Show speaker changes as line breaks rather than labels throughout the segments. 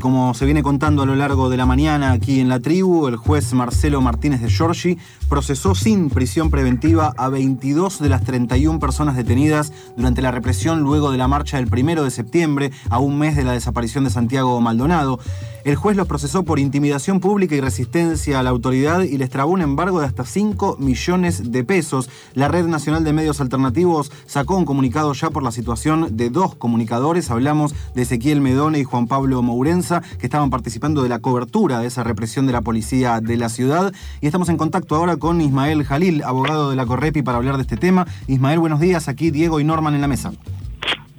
como se viene contando a lo largo de la mañana aquí en la tribu, el juez Marcelo Martínez de Giorgi procesó sin prisión preventiva a 22 de las 31 personas detenidas durante la represión luego de la marcha del primero de septiembre, a un mes de la desaparición de Santiago Maldonado. El juez los procesó por intimidación pública y resistencia a la autoridad y les trabó un embargo de hasta 5 millones de pesos. La Red Nacional de Medios Alternativos sacó un comunicado ya por la situación de dos comunicadores. Hablamos de Ezequiel Medone y Juan Pablo Mourenza, que estaban participando de la cobertura de esa represión de la policía de la ciudad. Y estamos en contacto ahora con Ismael Jalil, abogado de la Correpi, para hablar de este tema. Ismael, buenos días. Aquí Diego y Norman en la mesa.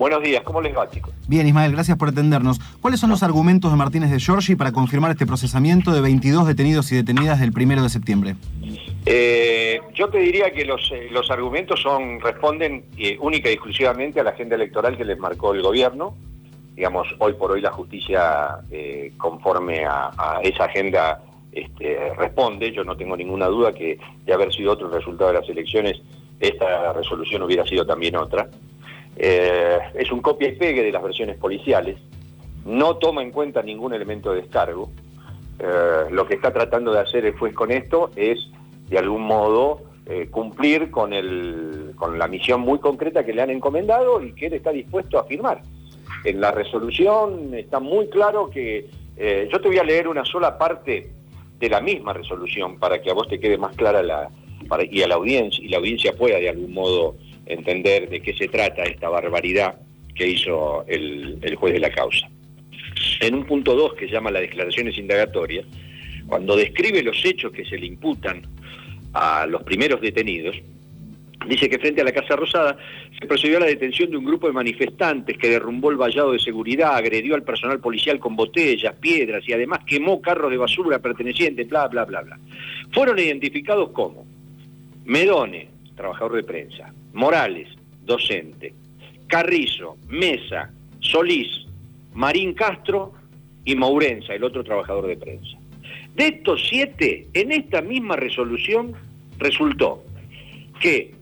Buenos días, ¿cómo les va, chicos?
Bien, Ismael, gracias por atendernos. ¿Cuáles son los argumentos de Martínez de Giorgi para confirmar este procesamiento de 22 detenidos y detenidas del primero de septiembre?
Eh, yo te diría que los, eh, los argumentos son responden eh, única y exclusivamente a la agenda electoral que les marcó el gobierno. Digamos, hoy por hoy la justicia, conforme a, esa agenda, este, responde. Yo no tengo ninguna duda que de haber sido otro el resultado de las elecciones, esta resolución hubiera sido también otra. Eh, es un copia y pegue de las versiones policiales, no toma en cuenta ningún elemento de descargo. Eh, lo que está tratando de hacer el juez con esto es, de algún modo, eh, cumplir con, el, con la misión muy concreta que le han encomendado y que él está dispuesto a firmar. En la resolución está muy claro que, yo te voy a leer una sola parte de la misma resolución para que a vos te quede más clara la, y a la audiencia, y la audiencia pueda de algún modo entender de qué se trata esta barbaridad que hizo el, juez de la causa. En un punto 2 que llama las declaraciones indagatorias, cuando describe los hechos que se le imputan a los primeros detenidos, dice que frente a la Casa Rosada se procedió a la detención de un grupo de manifestantes que derrumbó el vallado de seguridad, agredió al personal policial con botellas, piedras y además quemó carros de basura pertenecientes, bla, bla, bla, bla. Fueron identificados como Medone, trabajador de prensa, Morales, docente, Carrizo, Mesa, Solís, Marín Castro y Mourenza, el otro trabajador de prensa. De estos siete, en esta misma resolución resultó que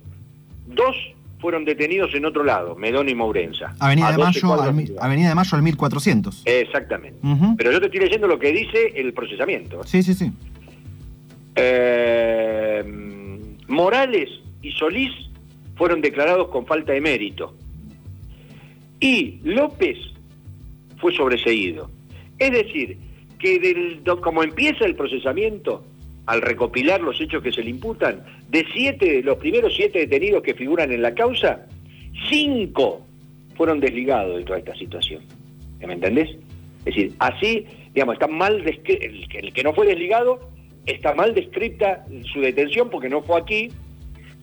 dos fueron detenidos en otro lado, Medón y Mourenza.
Avenida, de Mayo, al, Avenida de Mayo al 1400.
Exactamente. Pero yo te estoy leyendo lo que dice el procesamiento.
Sí, sí, sí.
Eh, Morales y Solís fueron declarados con falta de mérito. Y López fue sobreseído. Es decir, que como empieza el procesamiento, al recopilar los hechos que se le imputan, de siete, los primeros siete detenidos que figuran en la causa, cinco fueron desligados de toda esta situación. ¿Me entendés? Es decir, así, digamos, está mal el, el que no fue desligado está mal descrita su detención porque no fue aquí,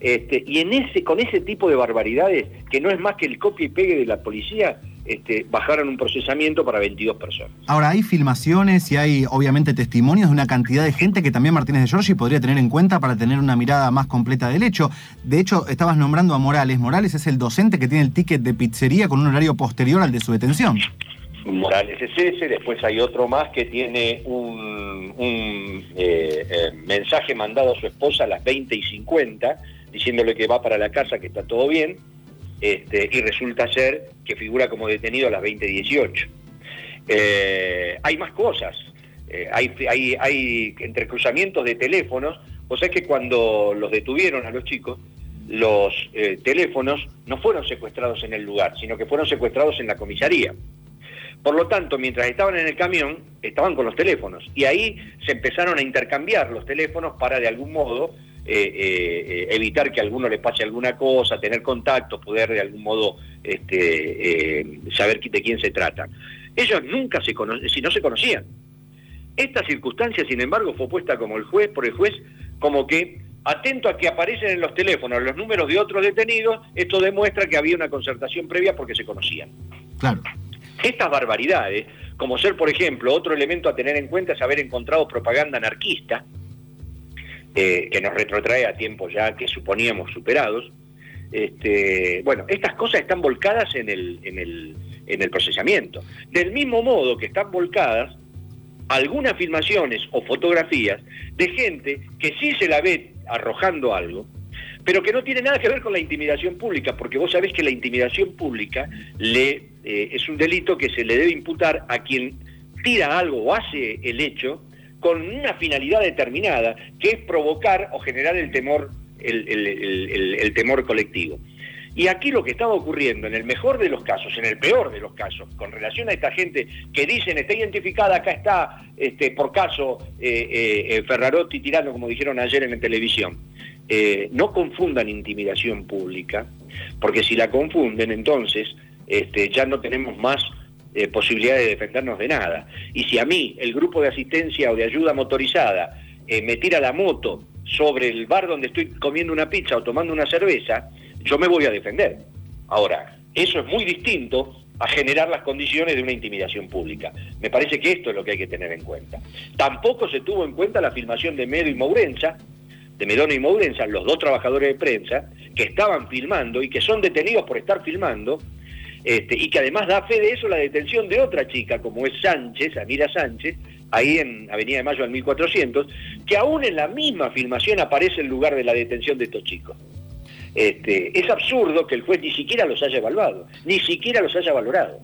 este, y en ese, con ese tipo de barbaridades, que no es más que el copia y pegue de la policía, este, bajaron un procesamiento para 22 personas.
Ahora, hay filmaciones y hay obviamente testimonios de una cantidad de gente que también Martínez de Giorgi podría tener en cuenta para tener una mirada más completa del hecho. De hecho, estabas nombrando a Morales. Morales es el docente que tiene el ticket de pizzería con un horario posterior al de su detención.
Morales es ese, después hay otro más que tiene un, eh, eh, mensaje mandado a su esposa a las 20 y 50 diciéndole que va para la casa, que está todo bien, este, y resulta ser que figura como detenido a las 20.18. Eh, hay más cosas, eh, hay, hay, hay entrecruzamientos de teléfonos, o sea que cuando los detuvieron a los chicos, los eh, teléfonos no fueron secuestrados en el lugar, sino que fueron secuestrados en la comisaría. Por lo tanto, mientras estaban en el camión, estaban con los teléfonos y ahí se empezaron a intercambiar los teléfonos para de algún modo eh, eh, evitar que a alguno le pase alguna cosa, tener contacto, poder de algún modo este, eh, saber de quién se trata. Ellos nunca se conocían, si no se conocían. Esta circunstancia, sin embargo, fue puesta como el juez, por el juez, como que atento a que aparecen en los teléfonos los números de otros detenidos, esto demuestra que había una concertación previa porque se conocían.
Claro.
Estas barbaridades, como ser, por ejemplo, otro elemento a tener en cuenta es haber encontrado propaganda anarquista, eh, que nos retrotrae a tiempos ya que suponíamos superados. Este, bueno, estas cosas están volcadas en el, en, el, en el procesamiento. Del mismo modo que están volcadas algunas filmaciones o fotografías de gente que sí se la ve arrojando algo, pero que no tiene nada que ver con la intimidación pública, porque vos sabés que la intimidación pública le, eh, es un delito que se le debe imputar a quien tira algo o hace el hecho con una finalidad determinada, que es provocar o generar el temor, el, temor colectivo. Y aquí lo que estaba ocurriendo, en el mejor de los casos, en el peor de los casos, con relación a esta gente que dicen está identificada, acá está, este, por caso, eh, eh, Ferrarotti tirando, como dijeron ayer en la televisión, eh, no confundan intimidación pública, porque si la confunden, entonces este, ya no tenemos más eh, posibilidad de defendernos de nada. Y si a mí, el grupo de asistencia o de ayuda motorizada, eh, me tira la moto sobre el bar donde estoy comiendo una pizza o tomando una cerveza, yo me voy a defender. Ahora, eso es muy distinto a generar las condiciones de una intimidación pública. Me parece que esto es lo que hay que tener en cuenta. Tampoco se tuvo en cuenta la filmación de Medo y Mourenza, de Medona y Mourenza, los dos trabajadores de prensa, que estaban filmando y que son detenidos por estar filmando, este, y que además da fe de eso la detención de otra chica, como es Sánchez, Amira Sánchez, ahí en Avenida de Mayo al 1400, que aún en la misma filmación aparece el lugar de la detención de estos chicos. Este, es absurdo que el juez ni siquiera los haya evaluado, ni siquiera los haya valorado.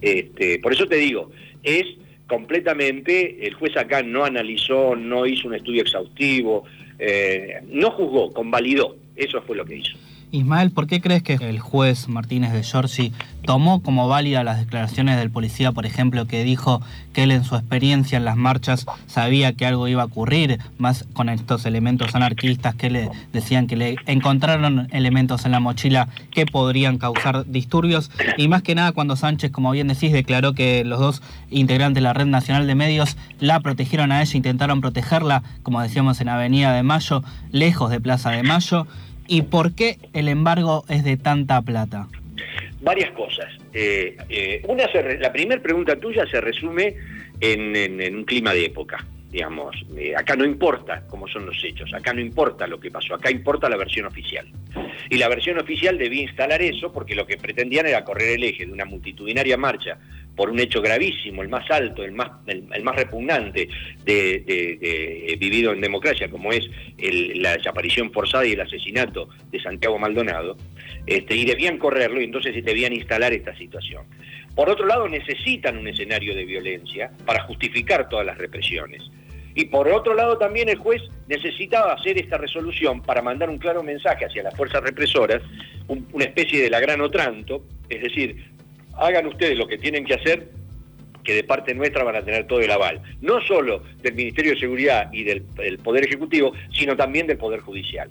Este, por eso te digo, es completamente, el juez acá no analizó, no hizo un estudio exhaustivo, eh, no juzgó, convalidó. Eso fue lo que hizo.
Ismael, ¿por qué crees que el juez Martínez de Giorgi tomó como válida las declaraciones del policía, por ejemplo, que dijo que él en su experiencia en las marchas sabía que algo iba a ocurrir, más con estos elementos anarquistas que le decían que le encontraron elementos en la mochila que podrían causar disturbios? Y más que nada cuando Sánchez, como bien decís, declaró que los dos integrantes de la Red Nacional de Medios la protegieron a ella, intentaron protegerla, como decíamos en Avenida de Mayo, lejos de Plaza de Mayo. ¿Y por qué el embargo es de tanta plata?
Varias cosas. Eh, eh, una la primera pregunta tuya se resume en, un clima de época. Digamos, eh, acá no importa cómo son los hechos, acá no importa lo que pasó, acá importa la versión oficial. Y la versión oficial debía instalar eso porque lo que pretendían era correr el eje de una multitudinaria marcha por un hecho gravísimo, el más alto, el más, el, más repugnante de, vivido en democracia, como es la desaparición forzada y el asesinato de Santiago Maldonado, este, y debían correrlo y entonces debían instalar esta situación. Por otro lado, necesitan un escenario de violencia para justificar todas las represiones. Y por otro lado también el juez necesitaba hacer esta resolución para mandar un claro mensaje hacia las fuerzas represoras, una especie de la gran otranto, es decir, hagan ustedes lo que tienen que hacer, que de parte nuestra van a tener todo el aval, no solo del Ministerio de Seguridad y del, Poder Ejecutivo, sino también del Poder Judicial.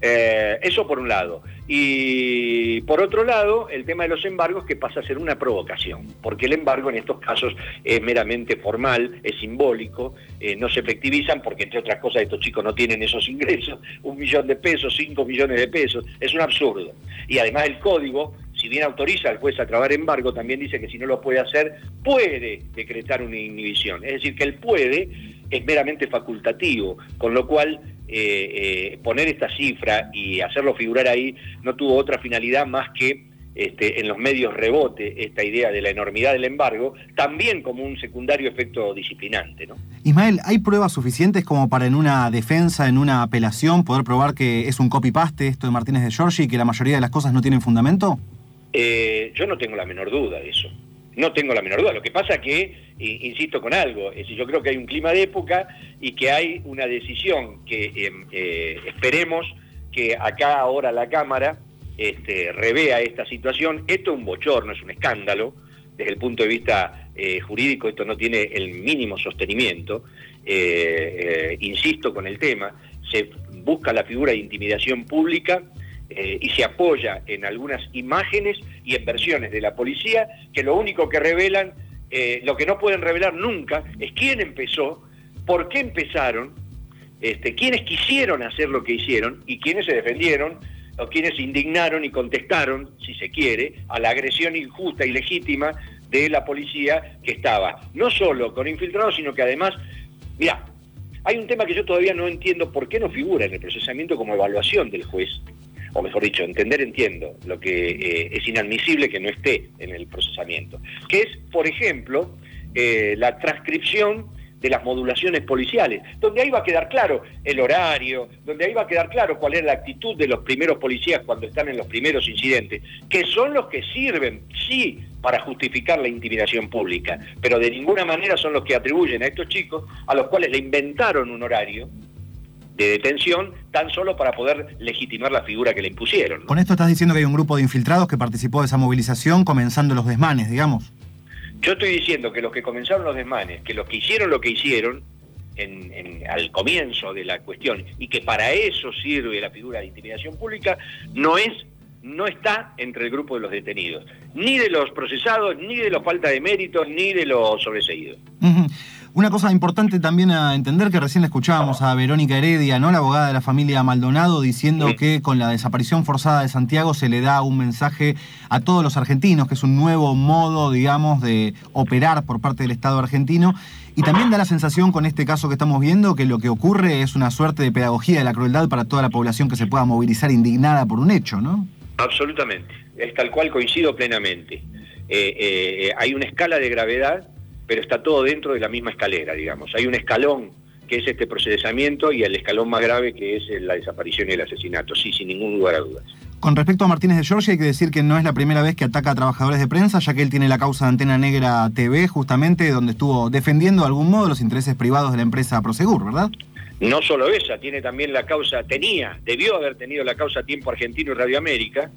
Eh, eso por un lado. Y por otro lado, el tema de los embargos que pasa a ser una provocación, porque el embargo en estos casos es meramente formal, es simbólico, eh, no se efectivizan porque entre otras cosas estos chicos no tienen esos ingresos, un millón de pesos, cinco millones de pesos, es un absurdo. Y además el código si bien autoriza al juez a trabar embargo, también dice que si no lo puede hacer, puede decretar una inhibición. Es decir, que él puede es meramente facultativo, con lo cual eh, eh, poner esta cifra y hacerlo figurar ahí no tuvo otra finalidad más que este, en los medios rebote esta idea de la enormidad del embargo, también como un secundario efecto disciplinante. ¿no?
Ismael, ¿hay pruebas suficientes como para en una defensa, en una apelación, poder probar que es un copy-paste esto de Martínez de Giorgi y que la mayoría de las cosas no tienen fundamento?
Eh, yo no tengo la menor duda de eso. No tengo la menor duda. Lo que pasa que, insisto con algo, es decir, yo creo que hay un clima de época y que hay una decisión que em, eh, esperemos que acá ahora la Cámara este, revea esta situación. Esto es un bochorno, es un escándalo. Desde el punto de vista eh, jurídico esto no tiene el mínimo sostenimiento. insisto con el tema, se busca la figura de intimidación pública eh, y se apoya en algunas imágenes y en versiones de la policía que lo único que revelan, eh, lo que no pueden revelar nunca, es quién empezó, por qué empezaron, este, quiénes quisieron hacer lo que hicieron y quiénes se defendieron o quienes indignaron y contestaron, si se quiere, a la agresión injusta y legítima de la policía que estaba. No solo con infiltrados, sino que además, mira, hay un tema que yo todavía no entiendo por qué no figura en el procesamiento como evaluación del juez, o mejor dicho, entender entiendo, lo que eh, es inadmisible que no esté en el procesamiento, que es, por ejemplo, eh, la transcripción de las modulaciones policiales, donde ahí va a quedar claro el horario, donde ahí va a quedar claro cuál es la actitud de los primeros policías cuando están en los primeros incidentes, que son los que sirven, sí, para justificar la intimidación pública, pero de ninguna manera son los que atribuyen a estos chicos a los cuales le inventaron un horario de detención tan solo para poder legitimar la figura que le impusieron.
Con esto estás diciendo que hay un grupo de infiltrados que participó de esa movilización comenzando los desmanes, digamos.
Yo estoy diciendo que los que comenzaron los desmanes, que los que hicieron lo que hicieron al comienzo de la cuestión y que para eso sirve la figura de intimidación pública, no es no está entre el grupo de los detenidos, ni de los procesados, ni de los falta de méritos, ni de los sobreseídos.
Una cosa importante también a entender que recién escuchábamos a Verónica Heredia, ¿no? La abogada de la familia Maldonado, diciendo que con la desaparición forzada de Santiago se le da un mensaje a todos los argentinos, que es un nuevo modo, digamos, de operar por parte del Estado argentino. Y también da la sensación con este caso que estamos viendo que lo que ocurre es una suerte de pedagogía de la crueldad para toda la población que se pueda movilizar indignada por un hecho, ¿no?
Absolutamente, es tal cual coincido plenamente. Eh, eh, hay una escala de gravedad pero está todo dentro de la misma escalera, digamos. Hay un escalón que es este procesamiento y el escalón más grave que es la desaparición y el asesinato, sí, sin ningún lugar a dudas.
Con respecto a Martínez de Giorgi, hay que decir que no es la primera vez que ataca a trabajadores de prensa, ya que él tiene la causa de Antena Negra TV, justamente donde estuvo defendiendo de algún modo los intereses privados de la empresa Prosegur, ¿verdad?
No solo esa, tiene también la causa, tenía, debió haber tenido la causa Tiempo Argentino y Radio América,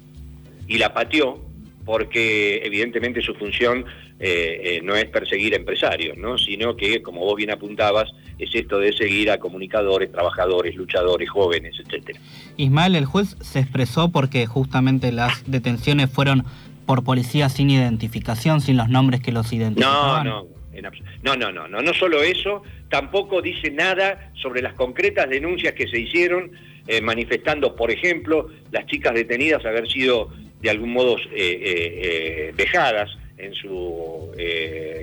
y la pateó, porque evidentemente su función eh, eh, no es perseguir empresarios, ¿no? sino que, como vos bien apuntabas, es esto de seguir a comunicadores, trabajadores, luchadores, jóvenes, etcétera.
Ismael, el juez se expresó porque justamente las detenciones fueron por policía sin identificación, sin los nombres que los identificaban.
No, no. No, no, no, no, no solo eso, tampoco dice nada sobre las concretas denuncias que se hicieron eh, manifestando, por ejemplo, las chicas detenidas haber sido de algún modo eh, eh, vejadas en su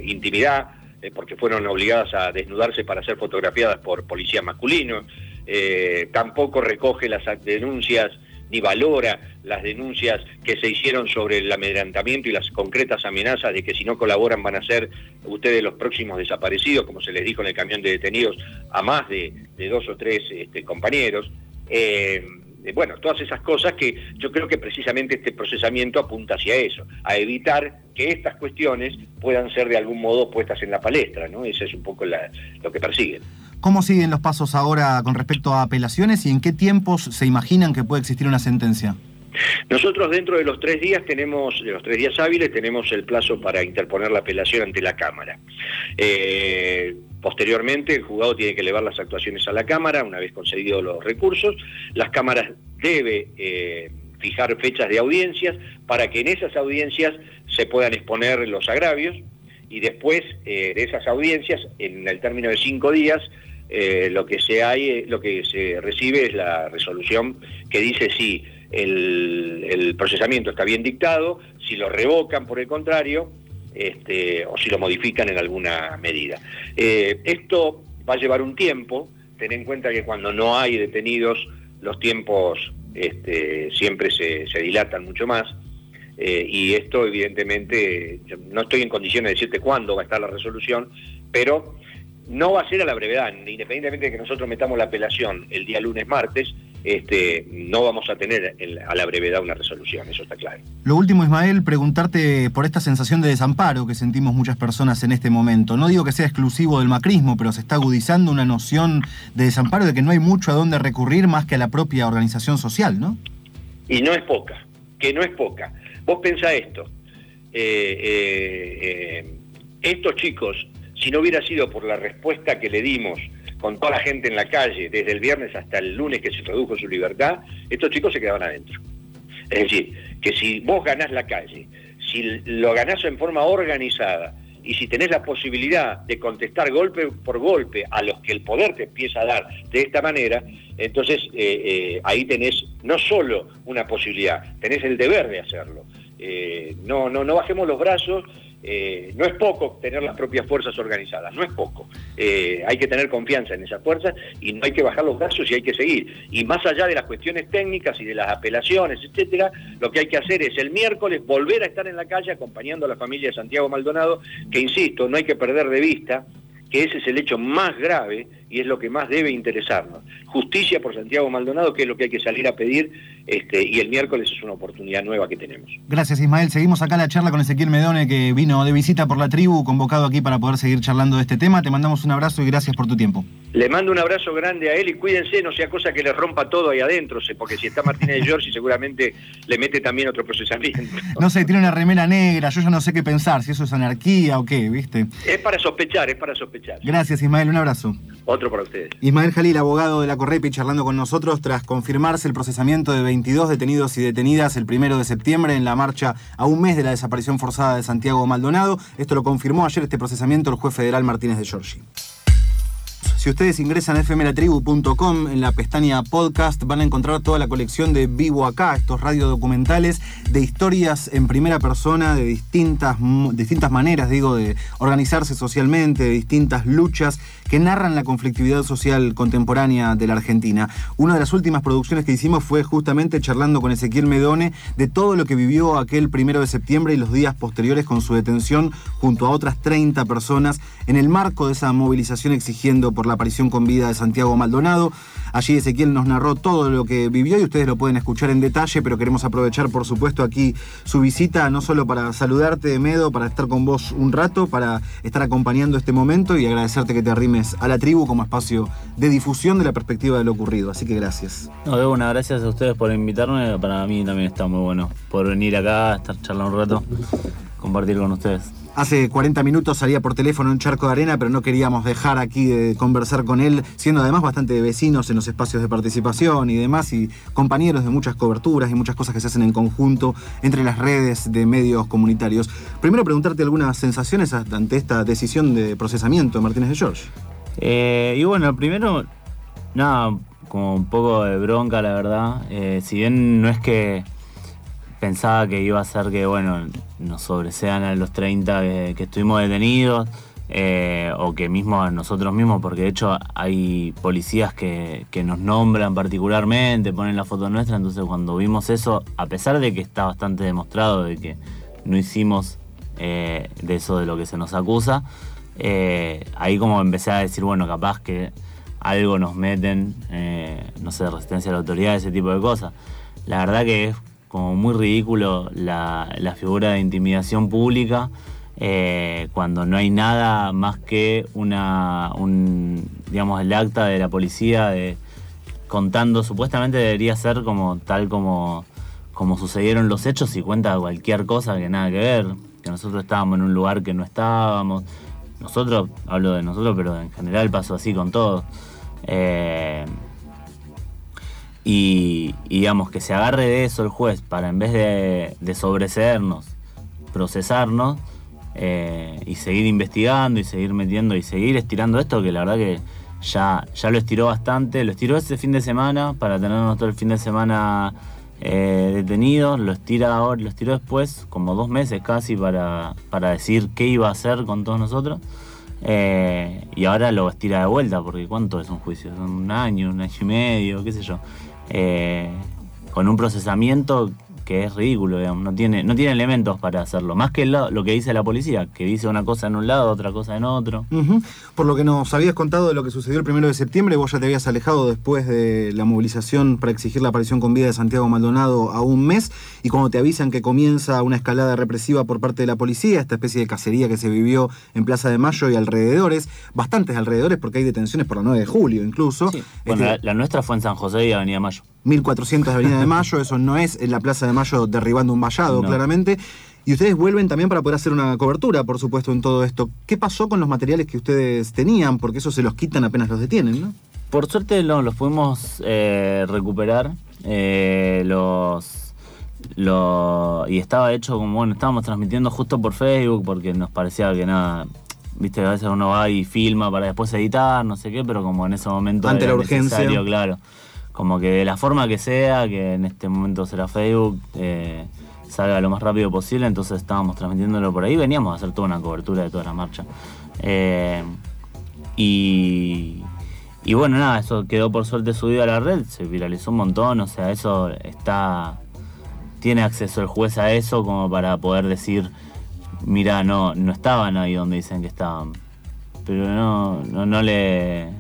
intimidad, porque fueron obligadas a desnudarse para ser fotografiadas por policías masculinos. tampoco recoge las denuncias ni valora las denuncias que se hicieron sobre el amedrentamiento y las concretas amenazas de que si no colaboran van a ser ustedes los próximos desaparecidos, como se les dijo en el camión de detenidos a más de, dos o tres este, compañeros. Eh, bueno, todas esas cosas que yo creo que precisamente este procesamiento apunta hacia eso, a evitar que estas cuestiones puedan ser de algún modo puestas en la palestra, ¿no? Eso es un poco lo que persiguen.
¿Cómo siguen los pasos ahora con respecto a apelaciones y en qué tiempos se imaginan que puede existir una sentencia?
Nosotros dentro de los tres días tenemos, de los tres días hábiles, tenemos el plazo para interponer la apelación ante la Cámara. Eh, posteriormente, el juzgado tiene que elevar las actuaciones a la Cámara, una vez concedidos los recursos. Las cámaras debe eh, fijar fechas de audiencias para que en esas audiencias se puedan exponer los agravios y después eh, de esas audiencias, en el término de cinco días, lo que se hay, lo que se recibe es la resolución que dice si el, procesamiento está bien dictado, si lo revocan por el contrario, este, o si lo modifican en alguna medida. Eh, esto va a llevar un tiempo, ten en cuenta que cuando no hay detenidos los tiempos este, siempre se, dilatan mucho más. Eh, y esto evidentemente, no estoy en condiciones de decirte cuándo va a estar la resolución, pero no va a ser a la brevedad, independientemente de que nosotros metamos la apelación el día lunes, martes, este, no vamos a tener a la brevedad una resolución, eso está claro.
Lo último, Ismael, preguntarte por esta sensación de desamparo que sentimos muchas personas en este momento. No digo que sea exclusivo del macrismo, pero se está agudizando una noción de desamparo, de que no hay mucho a dónde recurrir más que a la propia organización social, ¿no?
Y no es poca, que no es poca. Vos pensá esto, eh, eh, eh, estos chicos, si no hubiera sido por la respuesta que le dimos, con toda la gente en la calle, desde el viernes hasta el lunes que se produjo su libertad, estos chicos se quedaban adentro. Es decir, que si vos ganás la calle, si lo ganás en forma organizada y si tenés la posibilidad de contestar golpe por golpe a los que el poder te empieza a dar de esta manera, entonces eh, eh, ahí tenés no solo una posibilidad, tenés el deber de hacerlo. Eh, no, no, no bajemos los brazos eh, no es poco tener las propias fuerzas organizadas, no es poco. Eh, hay que tener confianza en esas fuerzas y no hay que bajar los brazos y hay que seguir. Y más allá de las cuestiones técnicas y de las apelaciones, etcétera, lo que hay que hacer es el miércoles volver a estar en la calle acompañando a la familia de Santiago Maldonado, que insisto, no hay que perder de vista que ese es el hecho más grave y es lo que más debe interesarnos. Justicia por Santiago Maldonado, que es lo que hay que salir a pedir, este, y el miércoles es una oportunidad nueva que tenemos.
Gracias Ismael, seguimos acá la charla con Ezequiel Medone, que vino de visita por la tribu, convocado aquí para poder seguir charlando de este tema. Te mandamos un abrazo y gracias por tu tiempo.
Le mando un abrazo grande a él y cuídense, no sea cosa que le rompa todo ahí adentro, porque si está Martínez de Giorgi seguramente le mete también otro procesamiento.
No sé, tiene una remera negra, yo ya no sé qué pensar, si eso es anarquía o qué, ¿viste?
Es para sospechar, es para sospechar.
Gracias Ismael, un abrazo.
Otro
Ismael Jalil, abogado de la Correpi, charlando con nosotros tras confirmarse el procesamiento de 22 detenidos y detenidas el primero de septiembre en la marcha a un mes de la desaparición forzada de Santiago Maldonado. Esto lo confirmó ayer este procesamiento el juez federal Martínez de Giorgi. Si ustedes ingresan a fmlatribu.com en la pestaña podcast van a encontrar toda la colección de Vivo Acá, estos radiodocumentales de historias en primera persona, de distintas, distintas maneras, digo, de organizarse socialmente, de distintas luchas que narran la conflictividad social contemporánea de la Argentina. Una de las últimas producciones que hicimos fue justamente charlando con Ezequiel Medone de todo lo que vivió aquel primero de septiembre y los días posteriores con su detención junto a otras 30 personas en el marco de esa movilización exigiendo por la aparición con vida de Santiago Maldonado. Allí Ezequiel nos narró todo lo que vivió y ustedes lo pueden escuchar en detalle, pero queremos aprovechar, por supuesto, aquí su visita, no solo para saludarte, Medo, para estar con vos un rato, para estar acompañando este momento y agradecerte que te arrimes a la tribu como espacio de difusión de la perspectiva de lo ocurrido. Así que gracias.
No, de gracias a ustedes por invitarme. Para mí también está muy bueno por venir acá, estar charlando un rato, compartir con ustedes.
Hace 40 minutos salía por teléfono en Charco de Arena, pero no queríamos dejar aquí de conversar con él, siendo además bastante vecinos en los espacios de participación y demás, y compañeros de muchas coberturas y muchas cosas que se hacen en conjunto entre las redes de medios comunitarios. Primero preguntarte algunas sensaciones ante esta decisión de procesamiento de Martínez de George.
Eh, y bueno, primero, nada, como un poco de bronca, la verdad. Eh, si bien no es que pensaba que iba a ser que, bueno, nos sobresean a los 30 que, estuvimos detenidos, eh, o que mismo a nosotros mismos, porque de hecho hay policías que, nos nombran particularmente, ponen la foto nuestra, entonces cuando vimos eso, a pesar de que está bastante demostrado de que no hicimos eh, de eso de lo que se nos acusa, eh, ahí como empecé a decir, bueno, capaz que algo nos meten, no sé, resistencia a la autoridad, ese tipo de cosas. La verdad que es muy ridículo la, figura de intimidación pública eh, cuando no hay nada más que una, un, digamos, el acta de la policía de, contando, supuestamente debería ser como tal como, como sucedieron los hechos y cuenta cualquier cosa que nada que ver, que nosotros estábamos en un lugar que no estábamos. Nosotros, hablo de nosotros, pero en general pasó así con todos. Eh, y, digamos que se agarre de eso el juez para en vez de, de sobreseernos, procesarnos eh, y seguir investigando y seguir metiendo y seguir estirando esto, que la verdad que ya, ya lo estiró bastante, lo estiró ese fin de semana para tenernos todo el fin de semana eh, detenidos, lo estira ahora, lo estiró después, como dos meses casi, para, para decir qué iba a hacer con todos nosotros. Eh, y ahora lo estira de vuelta, porque ¿cuánto es un juicio? Un año, un año y medio, qué sé yo eh, con un procesamiento que es ridículo, digamos, no tiene, no tiene elementos para hacerlo. Más que lo, lo, que dice la policía, que dice una cosa en un lado, otra cosa en otro.
Por lo que nos habías contado de lo que sucedió el primero de septiembre, vos ya te habías alejado después de la movilización para exigir la aparición con vida de Santiago Maldonado a un mes, y cuando te avisan que comienza una escalada represiva por parte de la policía, esta especie de cacería que se vivió en Plaza de Mayo y alrededores, bastantes alrededores porque hay detenciones por la 9 de julio incluso.
Bueno, este la, nuestra fue en San José y Avenida Mayo.
1400 de Avenida de Mayo, eso no es en la Plaza de Mayo derribando un vallado, claramente. Y ustedes vuelven también para poder hacer una cobertura, por supuesto, en todo esto. ¿Qué pasó con los materiales que ustedes tenían? Porque eso se los quitan apenas los detienen, ¿no?
Por suerte no, los pudimos eh, recuperar. Eh, los y estaba hecho como, bueno, estábamos transmitiendo justo por Facebook porque nos parecía que nada, viste, a veces uno va y filma para después editar, no sé qué, pero como en ese momento
Ante la urgencia.
claro como que de la forma que sea, que en este momento será Facebook, eh, salga lo más rápido posible, entonces estábamos transmitiéndolo por ahí, veníamos a hacer toda una cobertura de toda la marcha. Eh, y, y bueno, nada, eso quedó por suerte subido a la red, se viralizó un montón, o sea, eso está, tiene acceso el juez a eso como para poder decir, mira, no, no estaban ahí donde dicen que estaban. pero no, no, no le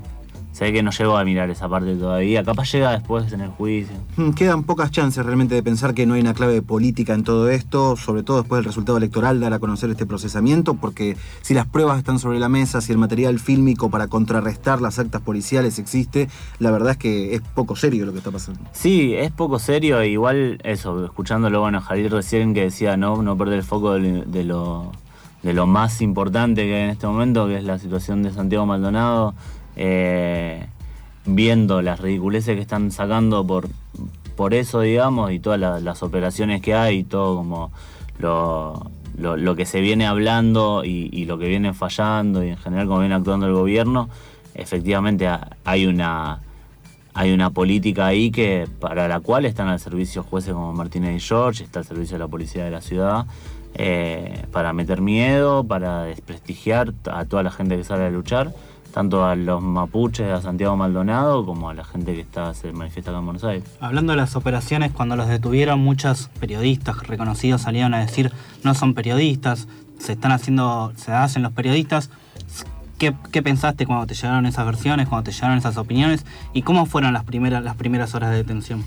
Sé que no llegó a mirar esa parte todavía. Capaz llega después en el juicio.
Hmm, quedan pocas chances realmente de pensar que no hay una clave política en todo esto, sobre todo después del resultado electoral, dar a conocer este procesamiento, porque si las pruebas están sobre la mesa, si el material fílmico para contrarrestar las actas policiales existe, la verdad es que es poco serio lo que está pasando.
Sí, es poco serio. Igual eso, escuchándolo, bueno, Javier recién que decía no, no perder el foco de, lo, de lo más importante que hay en este momento, que es la situación de Santiago Maldonado eh, viendo las ridiculeces que están sacando por, por eso, digamos, y todas las, operaciones que hay, y todo como lo, que se viene hablando y, lo que viene fallando y en general cómo viene actuando el gobierno, efectivamente hay una hay una política ahí que para la cual están al servicio jueces como Martínez y George, está al servicio de la policía de la ciudad, eh, para meter miedo, para desprestigiar a toda la gente que sale a luchar tanto a los mapuches, a Santiago Maldonado, como a la gente que está, se manifiesta acá en Buenos Aires.
Hablando de las operaciones, cuando los detuvieron, muchos periodistas reconocidos salieron a decir no son periodistas, se están haciendo, se hacen los periodistas. ¿Qué, pensaste cuando te llegaron esas versiones, cuando te llegaron esas opiniones? ¿Y cómo fueron las primeras, las primeras horas de detención?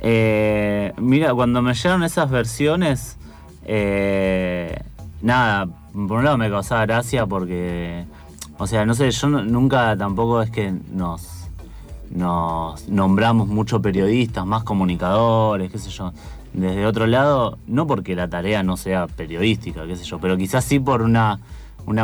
Eh, mira, cuando me llegaron esas versiones, eh, nada, por un lado me causaba gracia porque o sea, no sé, yo nunca tampoco es que nos, nombramos muchos periodistas, más comunicadores, qué sé yo. Desde otro lado, no porque la tarea no sea periodística, qué sé yo, pero quizás sí por una,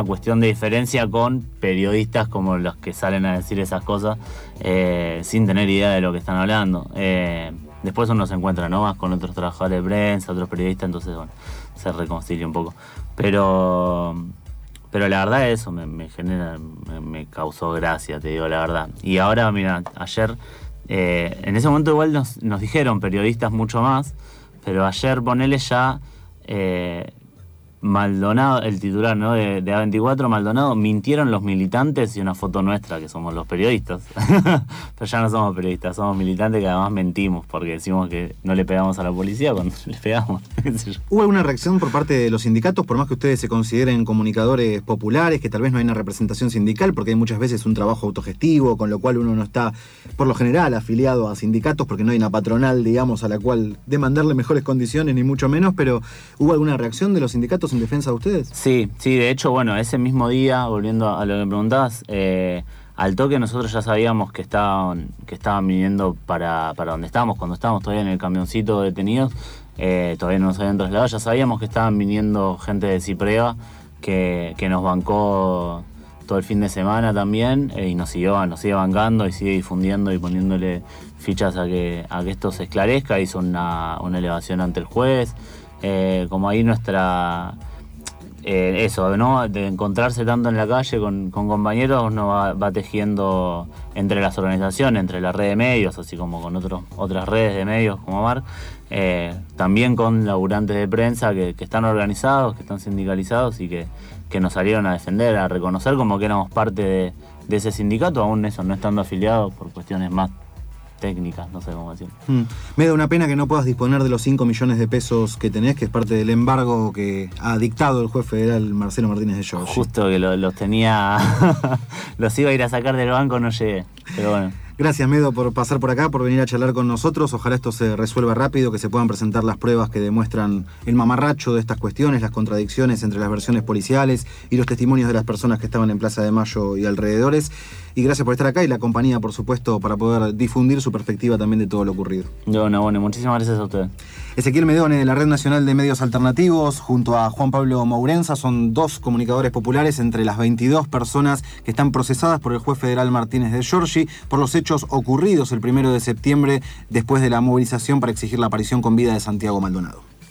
cuestión de diferencia con periodistas como los que salen a decir esas cosas eh, sin tener idea de lo que están hablando. Eh, después uno se encuentra ¿no? más con otros trabajadores de prensa, otros periodistas, entonces bueno, se reconcilia un poco. Pero pero la verdad eso me, genera, me, causó gracia, te digo la verdad. Y ahora, mira, ayer, eh, en ese momento igual nos, nos, dijeron periodistas mucho más, pero ayer ponele ya eh, Maldonado, el titular ¿no? de, A24, Maldonado, mintieron los militantes y una foto nuestra, que somos los periodistas. Pero ya no somos periodistas, somos militantes que además mentimos porque decimos que no le pegamos a la policía cuando le pegamos.
¿Hubo alguna reacción por parte de los sindicatos, por más que ustedes se consideren comunicadores populares, que tal vez no hay una representación sindical, porque hay muchas veces un trabajo autogestivo, con lo cual uno no está, por lo general, afiliado a sindicatos, porque no hay una patronal, digamos, a la cual demandarle mejores condiciones, ni mucho menos, pero ¿hubo alguna reacción de los sindicatos? En defensa de ustedes?
Sí, sí, de hecho, bueno, ese mismo día, volviendo a lo que me preguntabas, eh, al toque nosotros ya sabíamos que estaban, que estaban viniendo para, para donde estábamos, cuando estábamos todavía en el camioncito detenidos, eh, todavía no nos habían trasladado, ya sabíamos que estaban viniendo gente de Cipreva que, que nos bancó todo el fin de semana también eh, y nos siguió, nos sigue bancando y sigue difundiendo y poniéndole fichas a que, a que esto se esclarezca, hizo una, una elevación ante el juez. Eh, como ahí nuestra eh, eso, ¿no? De encontrarse tanto en la calle con, compañeros, uno va, tejiendo entre las organizaciones, entre la red de medios, así como con otros, otras redes de medios como Marc, eh, también con laburantes de prensa que, están organizados, que están sindicalizados y que, que, nos salieron a defender, a reconocer como que éramos parte de, de ese sindicato, aún eso, no estando afiliados por cuestiones más técnicas, no sé cómo decirlo.
Mm. Me da una pena que no puedas disponer de los 5 millones de pesos que tenés, que es parte del embargo que ha dictado el juez federal Marcelo Martínez de George.
Justo que los tenía, los iba a ir a sacar del banco, no llegué, pero bueno.
Gracias, Medo, por pasar por acá, por venir a charlar con nosotros. Ojalá esto se resuelva rápido, que se puedan presentar las pruebas que demuestran el mamarracho de estas cuestiones, las contradicciones entre las versiones policiales y los testimonios de las personas que estaban en Plaza de Mayo y alrededores. Y gracias por estar acá y la compañía, por supuesto, para poder difundir su perspectiva también de todo lo ocurrido.
Bueno, bueno, muchísimas gracias a usted.
Ezequiel Medone, de la Red Nacional de Medios Alternativos, junto a Juan Pablo Mourenza, son dos comunicadores populares entre las 22 personas que están procesadas por el juez federal Martínez de Giorgi por los hechos ocurridos el primero de septiembre después de la movilización para exigir la aparición con vida de Santiago Maldonado.